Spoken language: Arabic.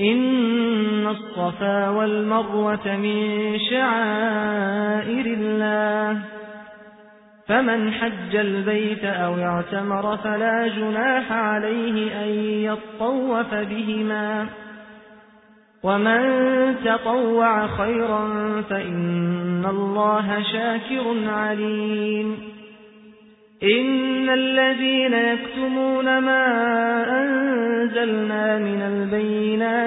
إن الصفا والمروة من شعائر الله فمن حج البيت أو اعتمر فلا جناح عليه أن يطوف بهما ومن تطوع خيرا فإن الله شاكر عليم إن الذين يكتمون ما أنزلنا من